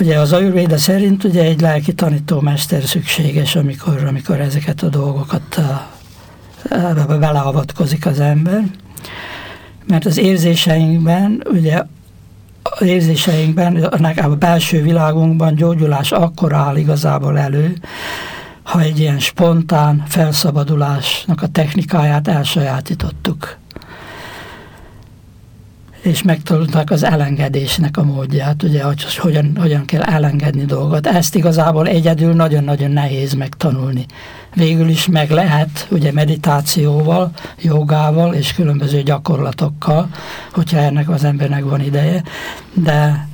Ugye az Ayurveda szerint ugye egy lelki tanítómester szükséges, amikor, amikor ezeket a dolgokat beleavatkozik az ember. Mert az érzéseinkben, ugye az érzéseinkben, a belső világunkban gyógyulás akkor áll igazából elő, ha egy ilyen spontán felszabadulásnak a technikáját elsajátítottuk és megtanulták az elengedésnek a módját, ugye, hogy hogyan, hogyan kell elengedni dolgot. Ezt igazából egyedül nagyon-nagyon nehéz megtanulni. Végül is meg lehet, ugye meditációval, jogával és különböző gyakorlatokkal, hogyha ennek az embernek van ideje, de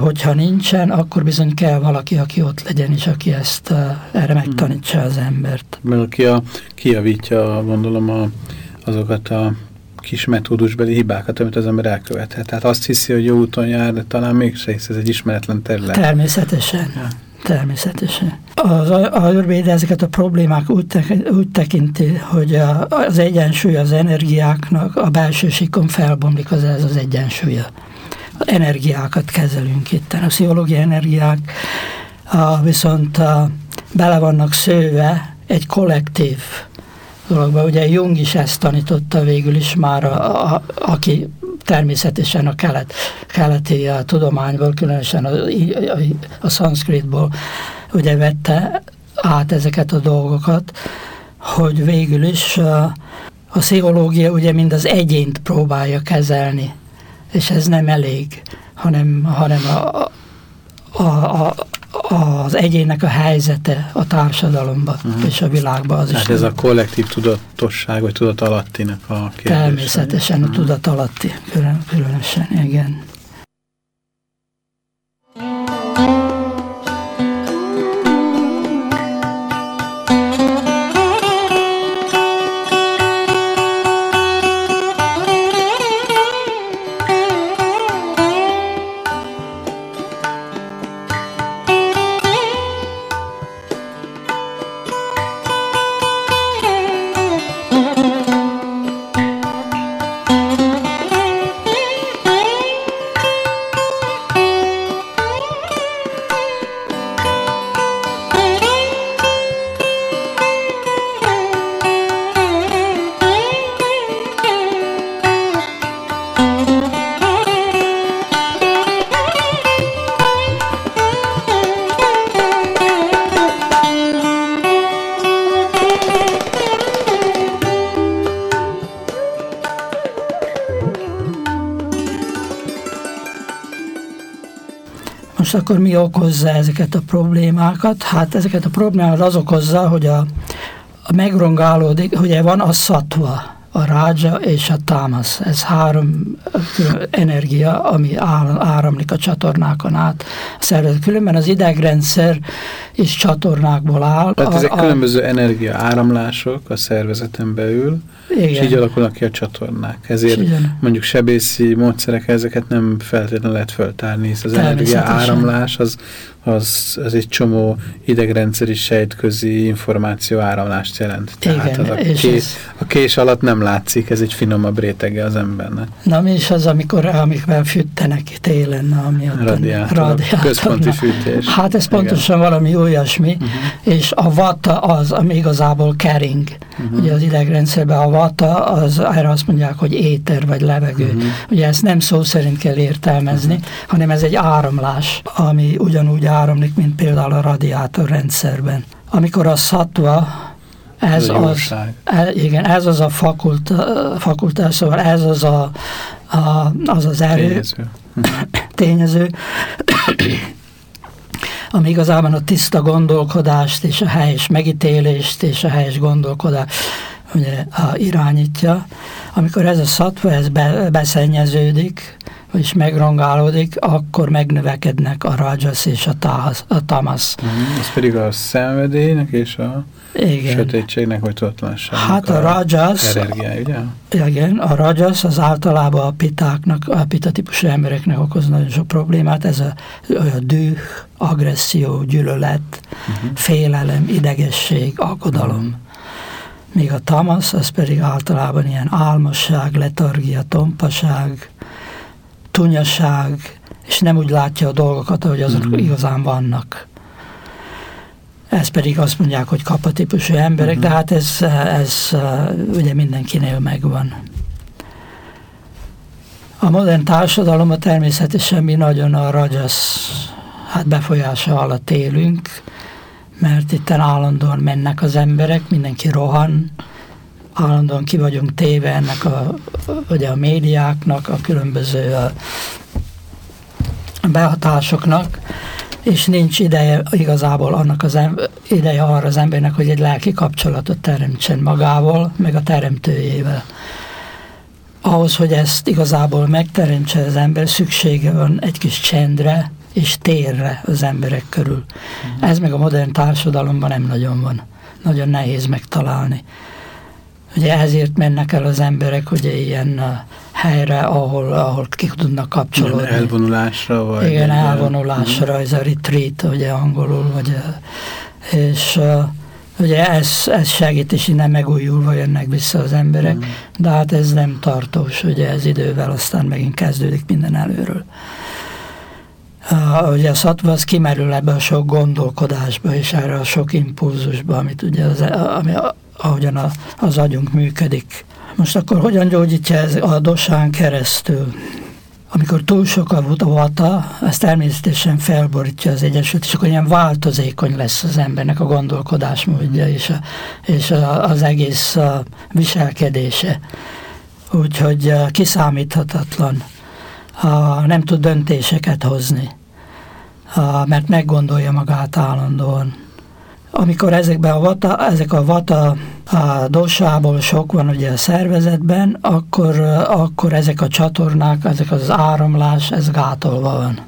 hogyha nincsen, akkor bizony kell valaki, aki ott legyen, és aki ezt erre megtanítsa az embert. Mert aki a, kijavítja, gondolom, a, azokat a kis metódusbeli hibákat, amit az ember elkövethet. Tehát azt hiszi, hogy jó úton jár, de talán mégse hisz, ez egy ismeretlen terület. Természetesen. Ja. Természetesen. Az Ayurvéd ezeket a problémák úgy, tek, úgy tekinti, hogy a, az egyensúly az energiáknak a belső sikon felbomlik az ez az egyensúlya. Energiákat kezelünk itt. A pszichológiai energiák a, viszont a, bele vannak szőve egy kollektív dologba. Ugye Jung is ezt tanította végül is már, a, a, aki természetesen a kelet, keleti a tudományból, különösen a, a, a szanszkritból ugye vette át ezeket a dolgokat, hogy végül is a, a pszichológia ugye mind az egyént próbálja kezelni, és ez nem elég, hanem, hanem a, a, a, az egyének a helyzete a társadalomban uh-huh. és a világban. Az Tehát is ez a kollektív tudatosság, vagy tudatalattinak a kérdése. Természetesen uh-huh. a tudatalatti, külön, különösen, igen. Most akkor mi okozza ezeket a problémákat? Hát ezeket a problémákat az okozza, hogy a, a megrongálódik, ugye van a szatva, a rádzsa és a támasz. Ez három energia, ami áramlik a csatornákon át a szervezet. Különben az idegrendszer is csatornákból áll. Tehát ezek a, különböző energia áramlások a szervezeten belül, igen. és így alakulnak ki a csatornák. Ezért Igen. mondjuk sebészi módszerek ezeket nem feltétlenül lehet föltárni, hisz az energia áramlás az az, az egy csomó idegrendszeri sejtközi információ áramlást jelent. Tehát Igen, az a, és kés, ez... a kés alatt nem látszik, ez egy finomabb rétege az embernek. Na mi is az, amikor, amikor fűtenek télen, ami ott radiátor, radiátor, központi fűtés. Hát ez Igen. pontosan valami olyasmi, uh mhm. -huh. és a vata az, ami igazából kering. Uh mhm. -huh. Ugye az idegrendszerben a vata, az, erre azt mondják, hogy éter vagy levegő. Uh mhm. -huh. Ugye ezt nem szó szerint kell értelmezni, uh -huh. hanem ez egy áramlás, ami ugyanúgy áramlik, mint például a radiátor rendszerben. Amikor a szatva, ez, ez az, e, igen, ez az a fakultás, fakultás, szóval ez az a, a, az, az erő, tényező, tényező ami igazában a tiszta gondolkodást és a helyes megítélést és a helyes gondolkodást ugye, a, irányítja. Amikor ez a szatva, ez be, beszennyeződik, és megrongálódik, akkor megnövekednek a rajas és a, tász, a tamasz. Mm, ez pedig a szenvedélynek és a igen. sötétségnek vagy tudatlanságnak Hát a, a rajas, energiája, ugye? Igen, a rajas az általában a pitáknak, a pita típusú embereknek okoz nagyon sok problémát. Ez a, a düh, agresszió, gyűlölet, uh mhm. -huh. félelem, idegesség, alkodalom. Uh mhm. -huh. Míg a tamasz, az pedig általában ilyen álmosság, letargia, tompaság, tunyaság, és nem úgy látja a dolgokat, ahogy azok mm. igazán vannak. Ez pedig azt mondják, hogy kapatípusú emberek, mm. de hát ez, ez ugye mindenkinél megvan. A modern társadalomban természetesen mi nagyon a rajasz hát befolyása alatt élünk, mert itt állandóan mennek az emberek, mindenki rohan, állandóan ki vagyunk téve ennek a, ugye a médiáknak, a különböző a behatásoknak, és nincs ideje igazából annak az ember, ideje arra az embernek, hogy egy lelki kapcsolatot teremtsen magával, meg a teremtőjével. ahhoz, hogy ezt igazából megteremtse az ember, szüksége van egy kis csendre és térre az emberek körül. Ez meg a modern társadalomban nem nagyon van. Nagyon nehéz megtalálni. Ugye ezért mennek el az emberek ugye ilyen uh, helyre, ahol, ahol ki tudnak kapcsolódni. Nem elvonulásra? Vagy Igen, elvonulásra, ez a retreat, ugye angolul, vagy, uh, és uh, ugye ez, ez segít, és innen megújulva jönnek vissza az emberek, mm. de hát ez nem tartós, ugye ez idővel aztán megint kezdődik minden előről. Uh, ugye a szatva az kimerül ebbe a sok gondolkodásba, és erre a sok impulzusba, amit ugye az, ami, ahogyan a, az agyunk működik. Most akkor hogyan gyógyítja ez a dosán keresztül? Amikor túl sok a vata, ez természetesen felborítja az egyesült, és akkor ilyen változékony lesz az embernek a gondolkodásmódja és, a, és a, az egész a viselkedése. Úgyhogy kiszámíthatatlan. A, nem tud döntéseket hozni, a, mert meggondolja magát állandóan. Amikor ezekben a vata, ezek a vata a dosából sok van ugye a szervezetben, akkor, akkor ezek a csatornák, ezek az áramlás, ez gátolva van.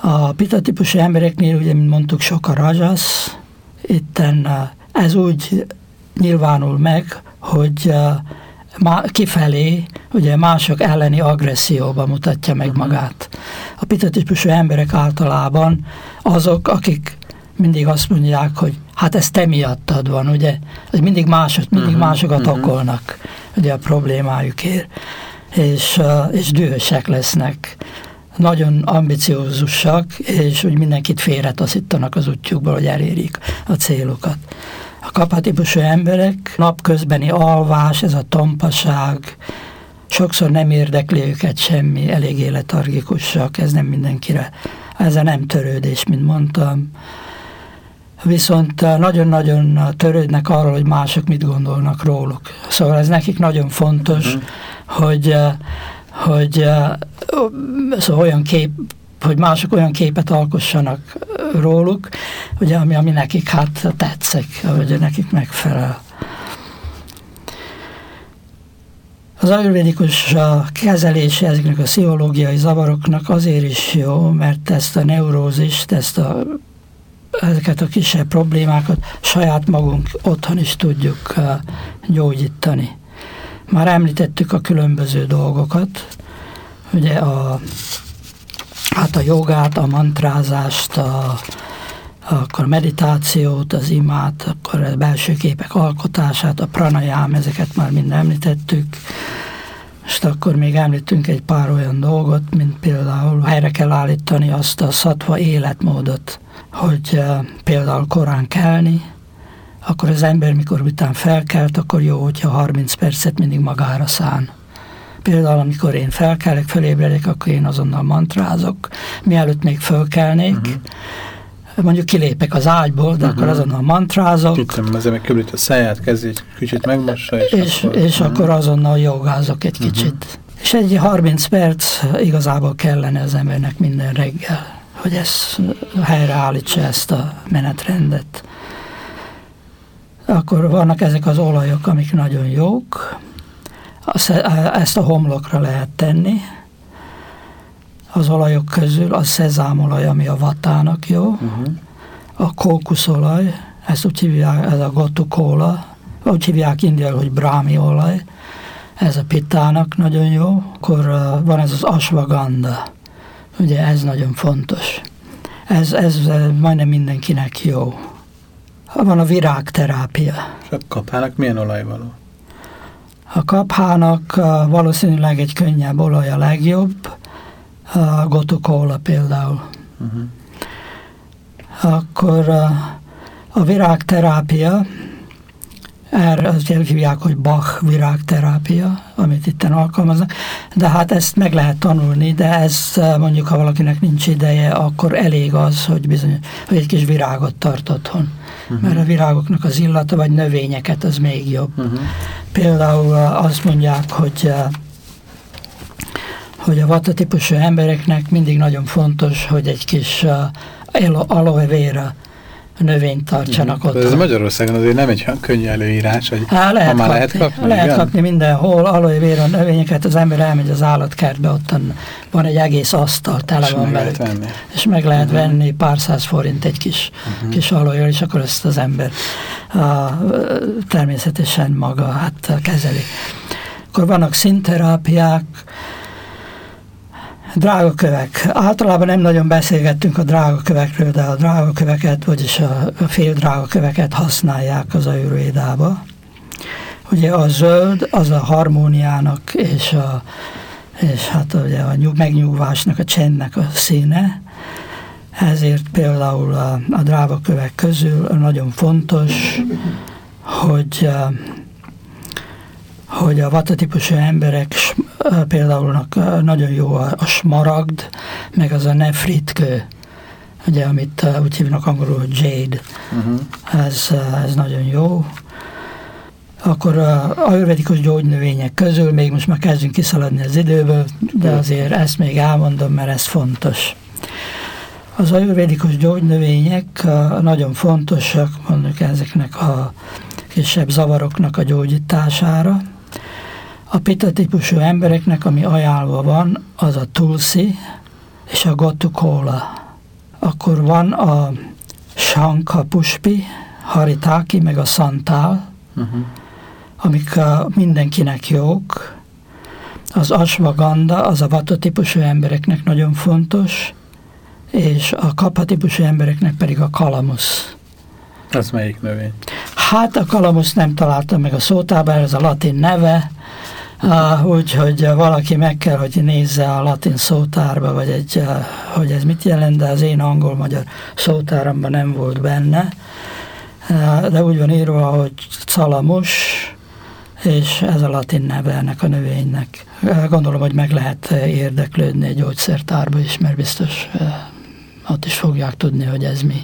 A pita típusú embereknél, ugye, mint mondtuk, sok a rajasz, itten ez úgy nyilvánul meg, hogy kifelé, ugye mások elleni agresszióba mutatja meg uh-huh. magát. A pita típusú emberek általában azok, akik mindig azt mondják, hogy hát ez te miattad van, ugye? Hogy mindig, mások, mindig uh-huh, másokat uh-huh. okolnak ugye a problémájukért, és, és dühösek lesznek nagyon ambiciózusak, és úgy mindenkit félretaszítanak az útjukból, hogy elérik a célokat. A kapatípusú emberek napközbeni alvás, ez a tompaság, sokszor nem érdekli őket semmi, elég letargikusak, ez nem mindenkire, ez a nem törődés, mint mondtam, viszont eh, nagyon-nagyon törődnek arról, hogy mások mit gondolnak róluk. Szóval ez nekik nagyon fontos, uh-huh. hogy, eh, hogy eh, szóval olyan kép, hogy mások olyan képet alkossanak róluk, ugye, ami, ami nekik hát tetszik, hogy nekik megfelel. Az ajurvédikus kezelése ezeknek a pszichológiai zavaroknak azért is jó, mert ezt a neurózist, ezt a ezeket a kisebb problémákat saját magunk otthon is tudjuk gyógyítani. Már említettük a különböző dolgokat, ugye a, hát a jogát, a mantrázást, a, akkor meditációt, az imát, akkor a belső képek alkotását, a pranayám, ezeket már mind említettük, és akkor még említünk egy pár olyan dolgot, mint például helyre kell állítani azt a szatva életmódot, hogy például korán kelni, akkor az ember, mikor után felkelt, akkor jó, hogyha 30 percet mindig magára szán. Például, amikor én felkelek, fölébredek, akkor én azonnal mantrázok, mielőtt még fölkelnék, uh-huh mondjuk kilépek az ágyból, de uh-huh. akkor azonnal mantrázok. Hittem, ezzel meg köbít a száját, kezdi egy kicsit megmossa, és, és, akkor, és uh-huh. akkor azonnal jogázok egy uh-huh. kicsit. És egy 30 perc igazából kellene az embernek minden reggel hogy ez helyreállítsa ezt a menetrendet. Akkor vannak ezek az olajok, amik nagyon jók, ezt a homlokra lehet tenni. Az olajok közül a szezámolaj, ami a vatának jó, uh-huh. a kókuszolaj, ezt úgy hívják, ez a gotukóla, úgy hívják indiai, hogy brámi olaj, ez a pittának nagyon jó. Akkor van ez az asvaganda, Ugye ez nagyon fontos. Ez, ez majdnem mindenkinek jó. Van a virágterápia. És a kaphának milyen olaj való? A kaphának valószínűleg egy könnyebb olaj a legjobb, a gotukóla például. Uh-huh. Akkor a, a virágterápia, erre azt hívják, hogy Bach virágterápia, amit itt alkalmaznak, de hát ezt meg lehet tanulni, de ez mondjuk, ha valakinek nincs ideje, akkor elég az, hogy bizony, hogy egy kis virágot tart otthon. Uh-huh. Mert a virágoknak az illata, vagy növényeket, az még jobb. Uh-huh. Például eh, azt mondják, hogy hogy a vata típusú embereknek mindig nagyon fontos, hogy egy kis aloe vera növényt tartsanak mm. ott. Ez Magyarországon azért nem egy könnyű előírás, hogy Há, lehet ha már kapni, lehet kapni. Lehet igen? kapni mindenhol, aloe vera növényeket, az ember elmegy az állatkertbe, ottan van egy egész asztal, tele És van velük. És meg lehet Mhm. venni pár száz forint egy kis, Mhm. kis aloe és akkor ezt az ember a, természetesen maga hát kezeli. Akkor vannak színterápiák, drágakövek. Általában nem nagyon beszélgettünk a drágakövekről, de a drágaköveket, vagyis a, fél drágaköveket használják az ajurvédába. Ugye a zöld az a harmóniának és, a, és hát ugye a nyug, megnyugvásnak, a csendnek a színe. Ezért például a, a drágakövek közül nagyon fontos, hogy hogy a vata-típusú emberek például nagyon jó a, a smaragd, meg az a nefritkő, ugye, amit úgy hívnak angolul, jade. Uh-huh. Ez, ez nagyon jó. Akkor a ajurvedikus gyógynövények közül, még most már kezdünk kiszaladni az időből, de azért ezt még elmondom, mert ez fontos. Az ajurvédikus gyógynövények nagyon fontosak, mondjuk ezeknek a kisebb zavaroknak a gyógyítására. A pita típusú embereknek, ami ajánlva van, az a tulsi és a gotukóla. Akkor van a sanka puspi, haritáki, meg a szantál, uh-huh. amik a mindenkinek jók. Az asvaganda, az a vata típusú embereknek nagyon fontos, és a kapha típusú embereknek pedig a kalamusz. Az melyik növény? Hát a kalamusz nem találtam meg a szótában, ez a latin neve, Uh, úgyhogy uh, valaki meg kell, hogy nézze a latin szótárba, vagy egy, uh, hogy ez mit jelent, de az én angol-magyar szótáramban nem volt benne. De úgy van írva, hogy calamus, és ez a latin neve ennek a növénynek. Gondolom, hogy meg lehet érdeklődni egy gyógyszertárba is, mert biztos ott is fogják tudni, hogy ez mi.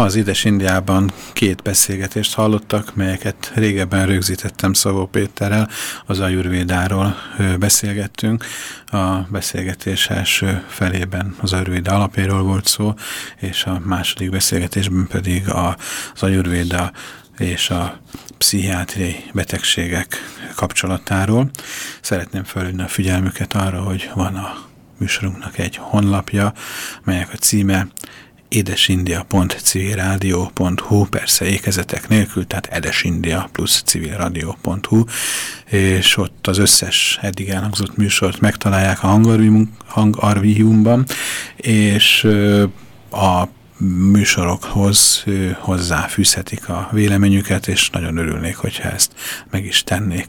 Ma az Édes Indiában két beszélgetést hallottak, melyeket régebben rögzítettem Szavó Péterrel, az Ajurvédáról beszélgettünk. A beszélgetés első felében az Ajurvéda alapjáról volt szó, és a második beszélgetésben pedig az Ajurvéda és a pszichiátriai betegségek kapcsolatáról. Szeretném felülni a figyelmüket arra, hogy van a műsorunknak egy honlapja, melyek a címe édesindia.civilradio.hu, persze ékezetek nélkül, tehát edesindia plusz civilradio.hu, és ott az összes eddig elhangzott műsort megtalálják a hangarvíjumban, és a műsorokhoz hozzáfűzhetik a véleményüket, és nagyon örülnék, hogyha ezt meg is tennék.